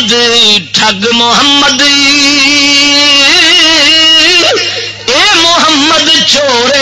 محمد ٹھگ محمد۔ اے محمد چور